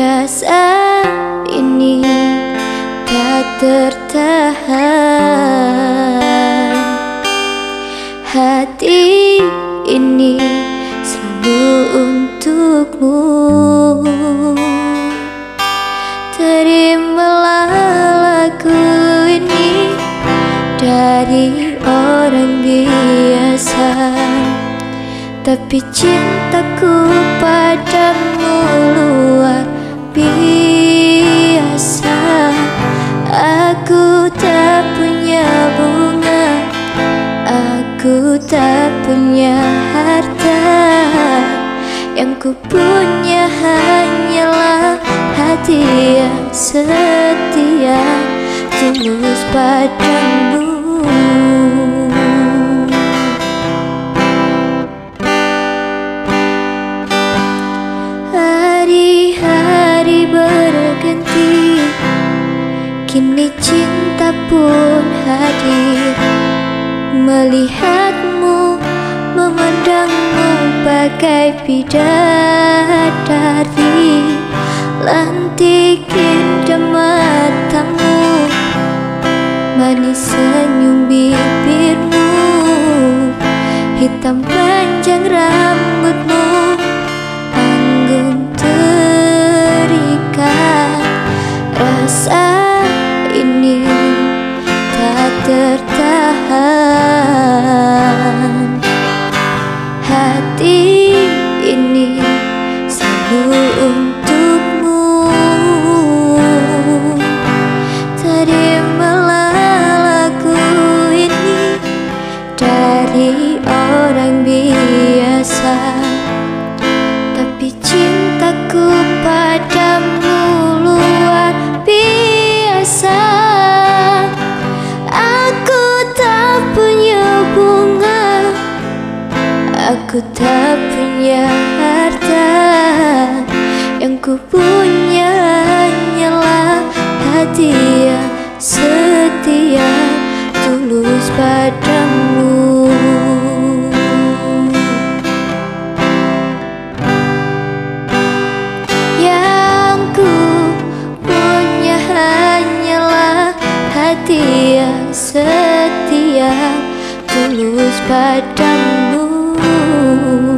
Rasa ini tak tertahan. Hati ini selalu untukmu. Terimalah lagu ini dari orang biasa. Tapi cintaku padamu biasa Aku tak punya bunga Aku tak punya harta. Yang ku punya hanyalah hati yang setia Tulus padamu Kini cinta pun hadir. Melihatmu, memandangmu bagai bidadari. Lantik indah matamu. Manis senyum bibirmu. Hitam panjang rambutmu. Anggun terikat. Rasa tak tertahan Tak punya harta. Yang ku punya hanyalah hati yang setia. Tulus padamu. Yang ku punya hanyalah hati yang setia. Tulus padamu you.